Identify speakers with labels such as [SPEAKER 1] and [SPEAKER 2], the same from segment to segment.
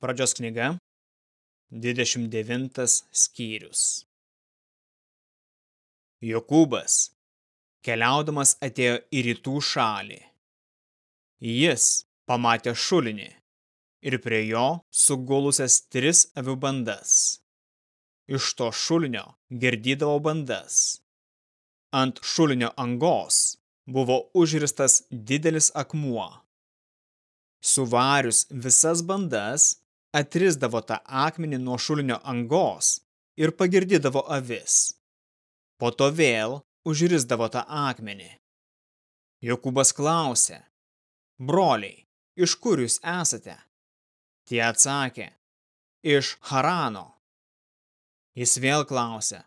[SPEAKER 1] Pradžios knyga, 29 skyrius. Jokūbas, keliaudamas atėjo į rytų šalį. Jis pamatė šulinį ir prie jo sugulusias tris avių bandas. Iš to šulinio girdydavo bandas. Ant šulinio angos buvo užristas didelis akmuo. Suvarius visas bandas, atrisdavo tą akmenį nuo šulinio angos ir pagirdydavo avis. Po to vėl užrisdavo tą akmenį. Jokūbas klausė, broliai, iš kur jūs esate? Tie atsakė, iš Harano. Jis vėl klausė,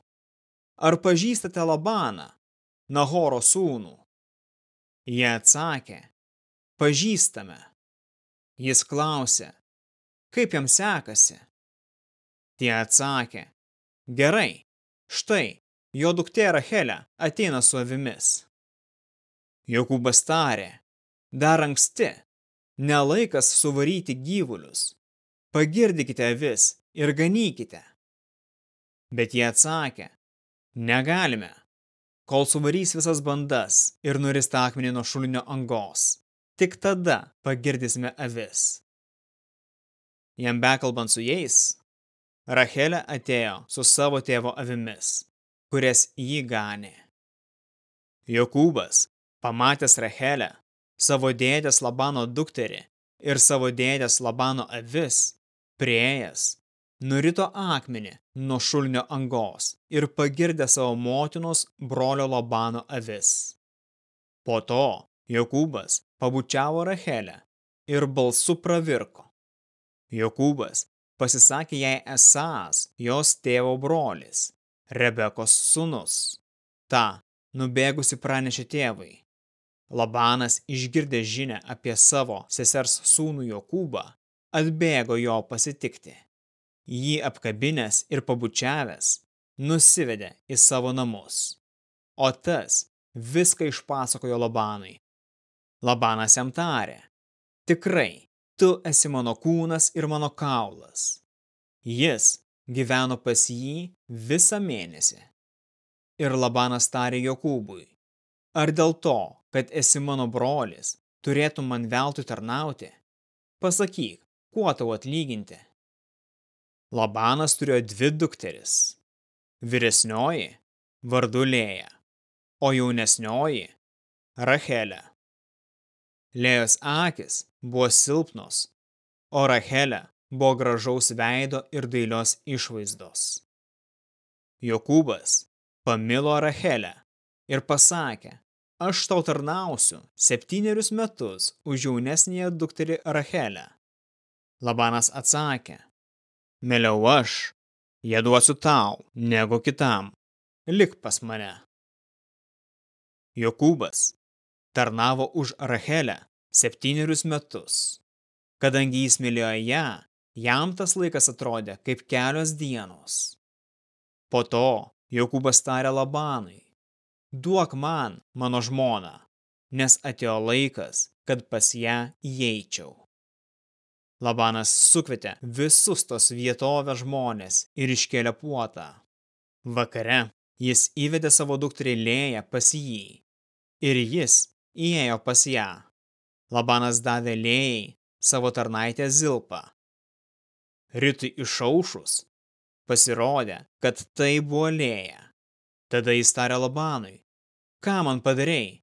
[SPEAKER 1] ar pažįstate Labaną, Nahoro sūnų? Jie atsakė, pažįstame. Jis klausė, kaip jam sekasi? Tie atsakė, gerai, štai, jo duktė Rachelė ateina su avimis. Jokūbas tarė, dar anksti, nelaikas suvaryti gyvulius, pagirdykite avis ir ganykite. Bet jie atsakė, negalime, kol suvarys visas bandas ir nuris tą akmenį nuo šulinio angos. Tik tada pagirdysime avis. Jam bekalbant su jais, Rachelė atėjo su savo tėvo avimis, kurias jį ganė. Jokūbas, pamatęs Rachelę, savo dėdės Labano dukterį ir savo dėdės Labano avis, prieėjęs, nurito akmenį nuo šulnio angos ir pagirdė savo motinos brolio Labano avis. Po to Jokūbas pabučiavo Rachelę ir balsu pravirko. Jokūbas pasisakė jai esąs jos tėvo brolis, Rebekos sūnus. Ta, nubėgusi pranešė tėvui. Labanas išgirdė žinę apie savo sesers sūnų Jokūbą, atbėgo jo pasitikti. Jį apkabinęs ir pabučiavęs, nusivedė į savo namus. O tas viską išpasakojo Labanui. Labanas jam tarė, tikrai, tu esi mano kūnas ir mano kaulas. Jis gyveno pas jį visą mėnesį. Ir Labanas tarė Jokūbui, ar dėl to, kad esi mano brolis, turėtum man veltui tarnauti? Pasakyk, kuo tau atlyginti? Labanas turėjo dvi dukteris. Vyresnioji vardu Lėja, o jaunesnioji Rachelė. Lėjos akis buvo silpnos, o Rachelė buvo gražaus veido ir dailios išvaizdos. Jokūbas pamilo Rachelę ir pasakė, aš tau tarnausiu septynerius metus už jaunesnėje dukterį Rachelę. Labanas atsakė, mėliau aš, jie duosiu tau, negu kitam, lik pas mane. Jokūbas tarnavo už Rachelę septynerius metus. Kadangi jis mylėjo ją, jam tas laikas atrodė kaip kelios dienos. Po to Jokūbas tarė Labanui, duok man mano žmoną, nes atėjo laikas, kad pas ją įeičiau. Labanas sukvietė visus tos vietovę žmonės ir iškėlė puotą. Vakare jis įvedė savo dukterį Lėją pas jį ir jis įėjo pas ją. Labanas davė lėjai savo tarnaitę Zilpą. Rytui išaušus pasirodė, kad tai buvo lėja. Tada jis tarė Labanui, ką man padarėjai?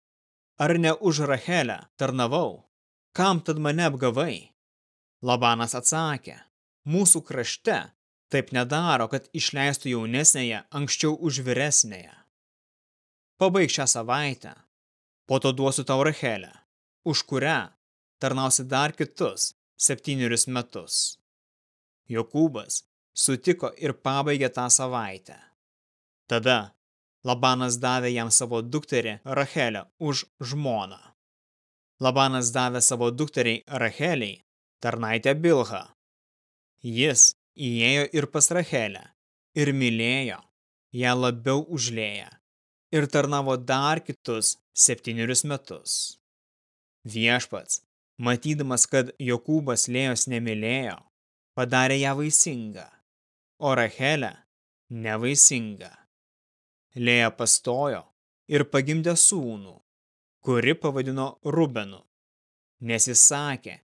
[SPEAKER 1] Ar ne už Rachelę tarnavau? Kam tad mane apgavai? Labanas atsakė, mūsų krašte taip nedaro, kad išleistų jaunesnėje anksčiau už vyresnėje. Pabaig šią savaitę, po to duosiu tau Rachelę, už kurią tarnausi dar kitus septynerius metus. Jokūbas sutiko ir pabaigė tą savaitę. Tada Labanas davė jam savo dukterį Rachelę už žmoną. Labanas davė savo dukteriai Racheliai tarnaitę Bilhą. Jis įėjo ir pas Rachelę ir mylėjo ją labiau užlėję ir tarnavo dar kitus septynerius metus. Viešpats, matydamas, kad Jokūbas Lėjos nemylėjo, padarė ją vaisingą, o Rachelę nevaisingą. Lėja pastojo ir pagimdė sūnų, kuri pavadino Rubenu, nes jis sakė,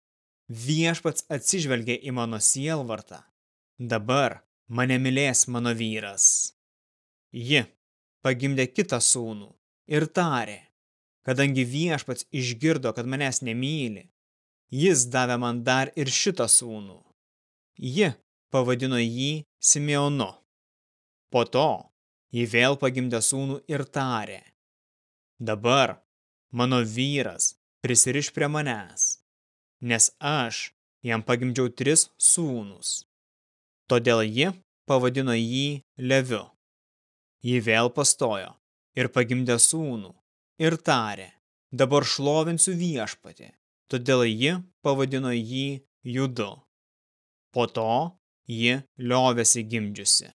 [SPEAKER 1] viešpats atsižvelgia į mano sielvartą, dabar mane mylės mano vyras. Ji pagimdė kitą sūnų ir tarė, kadangi viešpats išgirdo, kad manęs nemyli, jis davė man dar ir šitą sūnų. Ji pavadino jį Simeonu. Po to ji vėl pagimdė sūnų ir tarė, dabar mano vyras prisiriš prie manęs, nes aš jam pagimdžiau tris sūnus. Todėl ji pavadino jį Leviu. Ji vėl pastojo ir pagimdė sūnų ir tarė, dabar šlovinsiu viešpatį, todėl ji pavadino jį Judu. Po to ji liovėsi gimdžiusi.